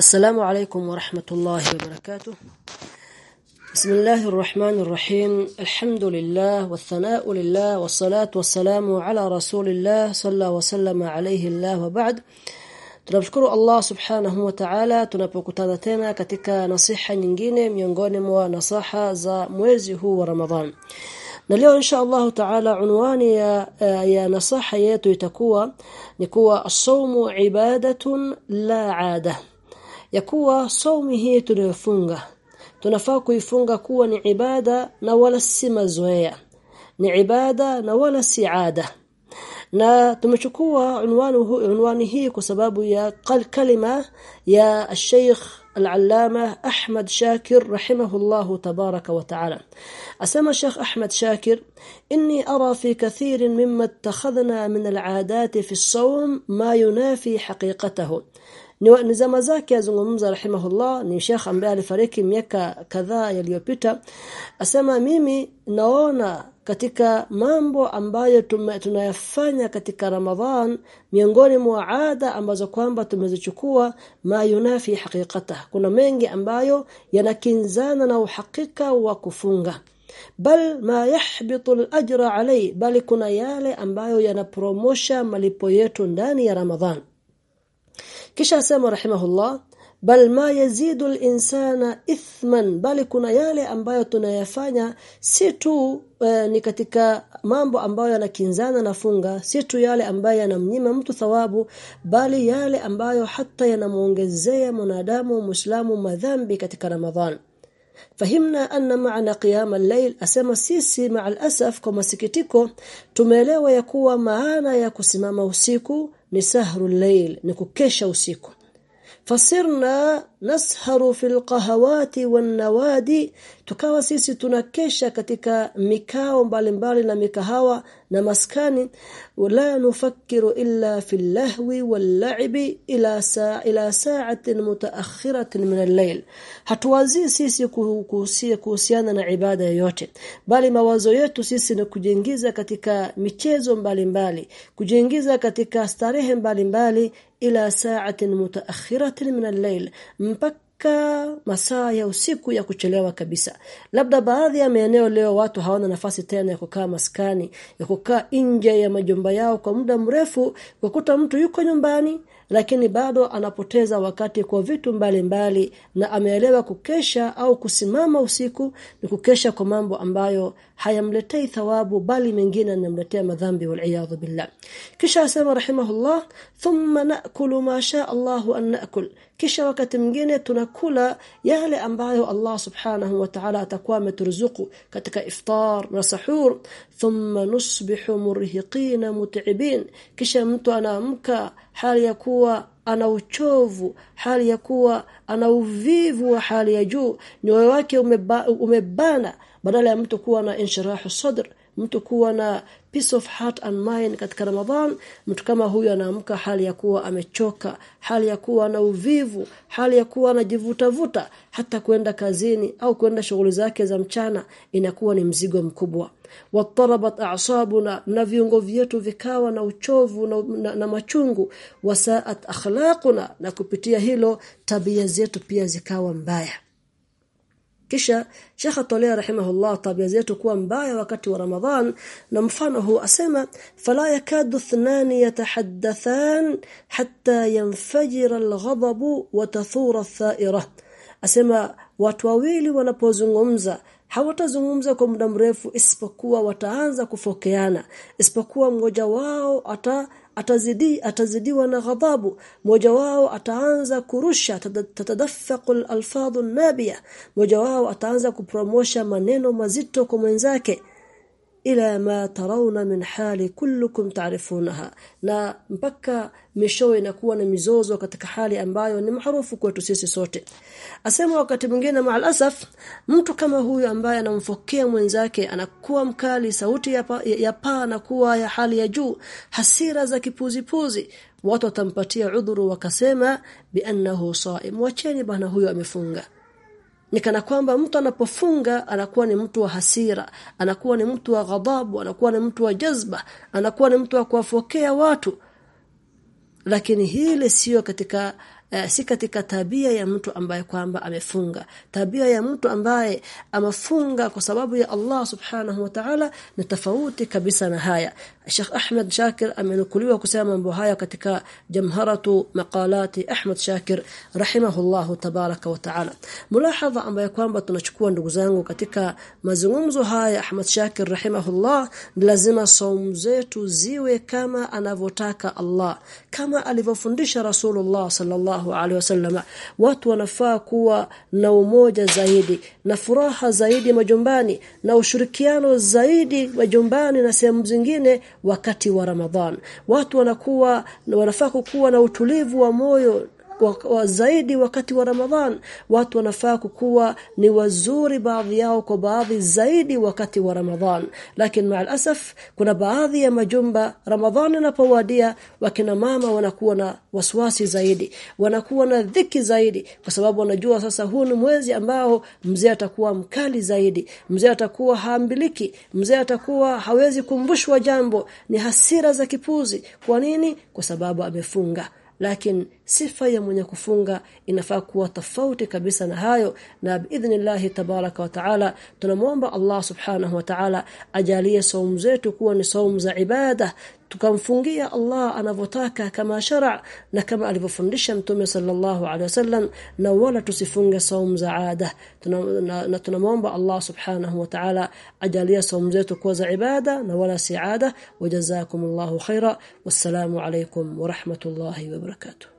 السلام عليكم ورحمة الله وبركاته بسم الله الرحمن الرحيم الحمد لله والثناء لله والصلاة والسلام على رسول الله صلى وسلم عليه الله وبعد tunamshukuru Allah subhanahu wa ta'ala tunapokutana tena katika nasiha nyingine miongoni mwa nasaha za mwezi huu wa Ramadhan na leo insha Allah ta'ala unwani ya, ya nasaha yetu itakuwa ni kuwa as-sawmu ibadatun la 'ada ya kuwa saumu hii tunayofunga tunafaa kuifunga kuwa ni ibada na wala si mazoea ni ibada na wala si ada na tumechukua unwani unwani hii kwa sababu ya kalima ya Sheikh العلامه احمد شاكر رحمه الله تبارك وتعالى اسمى الشيخ احمد شاكر اني ارى في كثير مما اتخذنا من العادات في الصوم ما ينافي حقيقته ni zama zake azungumza rahimahullah. Ni Sheikh ambaye alifariki miaka kadhaa yaliyopita. Asema mimi naona katika mambo ambayo tunayafanya katika Ramadhan miongoni mwa ada ambazo kwamba tumezichukua ma yunafi hakikata kuna mengi ambayo yanakinzana na uhakika wa kufunga. Bal ma yahbitu al-ajra bali kuna yale ambayo yanapromosha malipo yetu ndani ya Ramadhan kisha asema rahimahullah bal ma yazidu al-insana ithman bali kuna yale ambayo tunayafanya si tu e, ni katika mambo ambayo yanakinzana na funga si tu yale ambayo yanamnyima mtu thawabu bali yale ambayo hata yanamuongezea mwanadamu muislamu madhambi katika ramadhan fahimna anna maana qiyam al-layl asema sisi ma'al al-asaf kwa masikitiko tumeelewa ya kuwa maana ya kusimama usiku ni sahru al-layl ni kukesha usiku. Fasirna nasharu fil qahawati wan nawadi tukawa sisi tunakesha katika mikao mbalimbali na mikahawa na maskani wala nufakiru illa fil lahwi wal la'ibi ila saa ila sa'atin mutaakhiratin min al-layl. Hatuwazii sisi kuhusia kuhusiana na ibada yoyote. Bali mawazo yetu sisi ni kujiingiza katika michezo mbalimbali kujiingiza katika starehe mbalimbali ila sa'atin mutaakhiratin min al-layl mpaka masaa ya usiku ya kuchelewa kabisa. Labda baadhi ya maeneo leo watu hawana nafasi tena ya kukaa maskani ya kukaa nje ya majumba yao kwa muda mrefu kukuta mtu yuko nyumbani lakini bado anapoteza wakati kwa vitu mbalimbali mbali, na ameelewa kukesha au kusimama usiku ni kukesha kwa mambo ambayo hayamletei thawabu bali mengine yanamletea madhambi wal billah. Kisha asema rahimahullah thumma naakulu ma sha Allah an naakul kisha wakati mwingine tunakula yale ambayo Allah subhanahu wa ta'ala atakuwa ameturuzuku katika iftar na sahur. Thumma nusbihu murhiqina mut'ibin. Kisha mtu anaamka hali ya kuwa ana uchovu hali ya kuwa ana uvivu wa hali ya juu nyoyo wake umeba, umebana badala ya mtu kuwa na inshirahu sadr mtu kuwa na peace of heart and mind katika Ramadhan mtu kama huyu anaamka hali ya kuwa amechoka hali ya kuwa na uvivu hali ya kuwa anajivuta vuta hata kwenda kazini au kwenda shughuli zake za mchana inakuwa ni mzigo mkubwa. Watarabat a'sabuna na viungo vyetu vikawa na uchovu na, na, na machungu. Wasaat akhlaquna na kupitia hilo tabia zetu pia zikawa mbaya kisha Sheikh Atolea rahimahullah tabia zetu kuwa mbaya wakati wa Ramadhan na mfano huu asema fala yakadu thnani yatahaddathan hatta yanfajira alghadab wa tathura athaira asema watu wawili wanapozungumza hawatazungumza kwa muda mrefu isipokuwa wataanza kufokeana isipokuwa mmoja wao ata atazidi atazidiwa na ghadhabu. Mmoja wao ataanza kurusha tatadafaqu alfadhu nabia mmoja wao ataanza kupromosha maneno mazito kwa mwenzake ila ma tarawna min hali kullukum ta'rifunaha na mpaka misho inakuwa na mizozo katika hali ambayo ni maarufu kwetu sisi sote. Asema wakati mwingine maalasaf mtu kama huyu ambaye anamfokea mwenzake anakuwa mkali sauti ya, pa, ya paa na kuwa ya hali ya juu hasira za kipuzipuzi watu watampatia udhuru wakasema biannahu saim. Wacheni bana huyo amefunga ni kana kwamba mtu anapofunga anakuwa ni mtu wa hasira anakuwa ni mtu wa ghadhabu anakuwa ni mtu wa jazba anakuwa ni mtu wa kuwafokea watu. Lakini hili sio katika uh, si katika tabia ya mtu ambaye kwamba amefunga. Tabia ya mtu ambaye amafunga kwa sababu ya Allah subhanahu wa ta'ala ni tofauti kabisa na haya. Sheikh Ahmed Shakir amenukuliwa kusema mambo haya katika jamharatu maqalati Ahmed Shakir rahimahullahu tabaraka wa ta'ala. Mulahadha ambaye kwamba tunachukua ndugu zangu katika mazungumzo haya Ahmed Shakir rahimahullah lazima saumu zetu ziwe kama anavyotaka Allah. Kama alivyofundisha Rasulullah sallallahu alaihi wasallam. Watu wanafaa kuwa na umoja zaidi na furaha zaidi majumbani na ushirikiano zaidi majumbani na sehemu zingine wakati wa Ramadhan. Watu wanakuwa wanafaa kuwa na utulivu wa moyo wa, zaidi wakati wa Ramadhan. Watu wanafaa kukuwa ni wazuri baadhi yao kwa baadhi zaidi wakati wa Ramadhan. Lakini maalasaf kuna baadhi ya majumba Ramadhan inapowadia wakina mama wanakuwa na waswasi zaidi wanakuwa na dhiki zaidi kwa sababu wanajua sasa huu ni mwezi ambao mzee atakuwa mkali zaidi mzee atakuwa haambiliki mzee atakuwa hawezi kumbushwa jambo. Ni hasira za kipuzi. Kwa nini? Kwa sababu amefunga lakini sifa ya mwenye kufunga inafaa kuwa tofauti kabisa na hayo na biidhnillah tabaraka wa taala tunamwomba Allah subhanahu wa taala ajalie saumu zetu kuwa ni saumu za ibada tukamfungia Allah anavyotaka kama shara na kama alivyofundisha mtume sallallahu alaihi wasallam na wala tusifunge saumu za ada na tunamwomba Allah subhanahu wa ta'ala ajalie saumu zetu kuwa za ibada na wala si ada wajazakumullahu khaira wassalamu alaykum wa rahmatullahi wa barakatuh